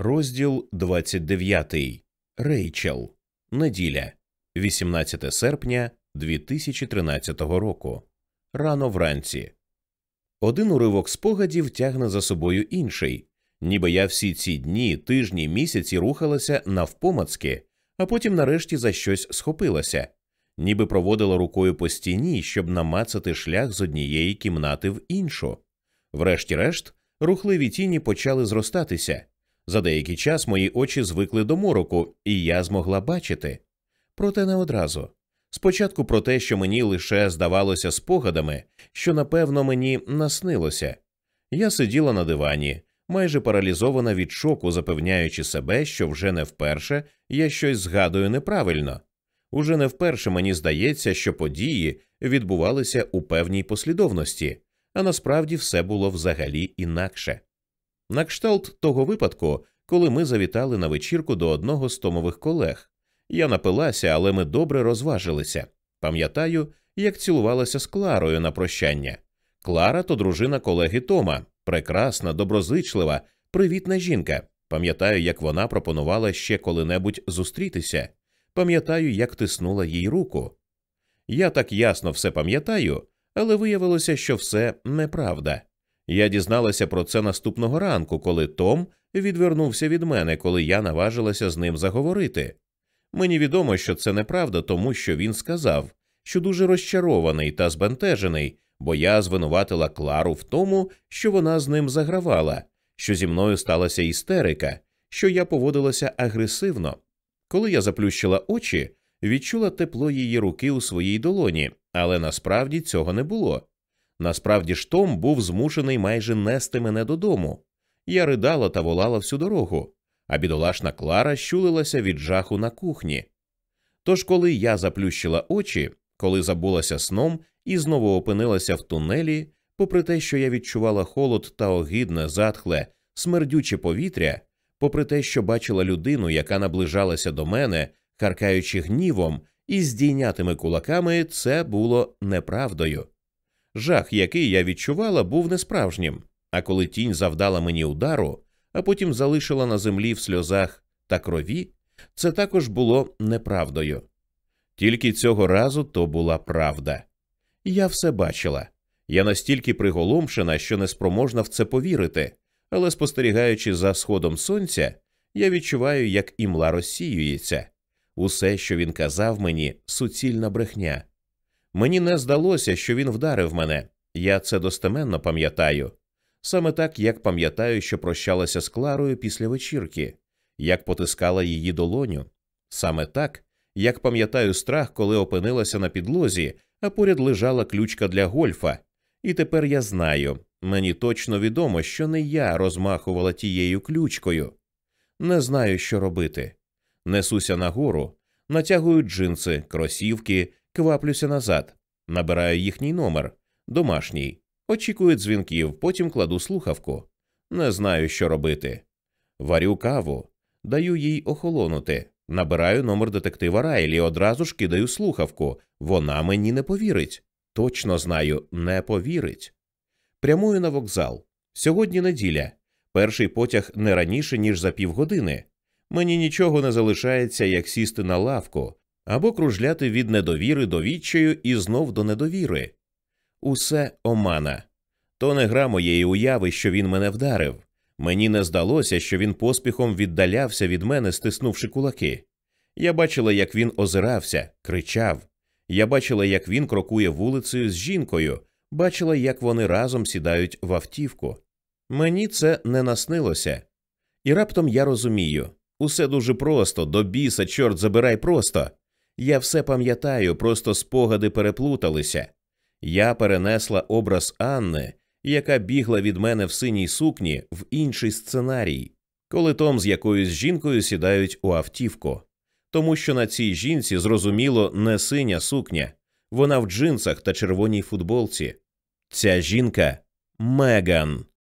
Розділ 29. Рейчел. Неділя. 18 серпня 2013 року. Рано вранці. Один уривок спогадів тягне за собою інший. Ніби я всі ці дні, тижні, місяці рухалася навпомацки, а потім нарешті за щось схопилася, ніби проводила рукою по стіні, щоб намацати шлях з однієї кімнати в іншу. Врешті-решт, рухливі тіні почали зростатися. За деякий час мої очі звикли до мороку, і я змогла бачити. Проте не одразу. Спочатку про те, що мені лише здавалося спогадами, що напевно мені наснилося. Я сиділа на дивані, майже паралізована від шоку, запевняючи себе, що вже не вперше я щось згадую неправильно. Уже не вперше мені здається, що події відбувалися у певній послідовності, а насправді все було взагалі інакше. На кшталт того випадку, коли ми завітали на вечірку до одного з томових колег. Я напилася, але ми добре розважилися. Пам'ятаю, як цілувалася з Кларою на прощання. Клара то дружина колеги Тома, прекрасна, доброзичлива, привітна жінка. Пам'ятаю, як вона пропонувала ще коли-небудь зустрітися. Пам'ятаю, як тиснула їй руку. Я так ясно все пам'ятаю, але виявилося, що все неправда. Я дізналася про це наступного ранку, коли Том відвернувся від мене, коли я наважилася з ним заговорити. Мені відомо, що це неправда, тому що він сказав, що дуже розчарований та збентежений, бо я звинуватила Клару в тому, що вона з ним загравала, що зі мною сталася істерика, що я поводилася агресивно. Коли я заплющила очі, відчула тепло її руки у своїй долоні, але насправді цього не було. Насправді ж Том був змушений майже нести мене додому. Я ридала та волала всю дорогу, а бідолашна Клара щулилася від жаху на кухні. Тож, коли я заплющила очі, коли забулася сном і знову опинилася в тунелі, попри те, що я відчувала холод та огидне, затхле, смердюче повітря, попри те, що бачила людину, яка наближалася до мене, харкаючи гнівом і здійнятими кулаками, це було неправдою. Жах, який я відчувала, був несправжнім, а коли тінь завдала мені удару, а потім залишила на землі в сльозах та крові, це також було неправдою. Тільки цього разу то була правда. Я все бачила. Я настільки приголомшена, що неспроможна в це повірити, але спостерігаючи за сходом сонця, я відчуваю, як імла розсіюється. Усе, що він казав мені, суцільна брехня. Мені не здалося, що він вдарив мене. Я це достеменно пам'ятаю. Саме так, як пам'ятаю, що прощалася з Кларою після вечірки, як потискала її долоню. Саме так, як пам'ятаю страх, коли опинилася на підлозі, а поряд лежала ключка для гольфа. І тепер я знаю, мені точно відомо, що не я розмахувала тією ключкою. Не знаю, що робити. Несуся нагору, натягую джинси, кросівки, кваплюся назад, набираю їхній номер, домашній, очікую дзвінків, потім кладу слухавку. Не знаю, що робити. Варю каву, даю їй охолонути, набираю номер детектива Райлі, одразу ж кидаю слухавку. Вона мені не повірить. Точно знаю, не повірить. Прямую на вокзал. Сьогодні неділя. Перший потяг не раніше, ніж за півгодини. Мені нічого не залишається, як сісти на лавку або кружляти від недовіри до відчаю і знов до недовіри. Усе омана. То не гра моєї уяви, що він мене вдарив. Мені не здалося, що він поспіхом віддалявся від мене, стиснувши кулаки. Я бачила, як він озирався, кричав. Я бачила, як він крокує вулицею з жінкою, бачила, як вони разом сідають в автівку. Мені це не наснилося. І раптом я розумію усе дуже просто, до біса, чорт забирай просто. Я все пам'ятаю, просто спогади переплуталися. Я перенесла образ Анни, яка бігла від мене в синій сукні, в інший сценарій, коли Том з якоюсь жінкою сідають у автівку. Тому що на цій жінці зрозуміло не синя сукня, вона в джинсах та червоній футболці. Ця жінка Меган.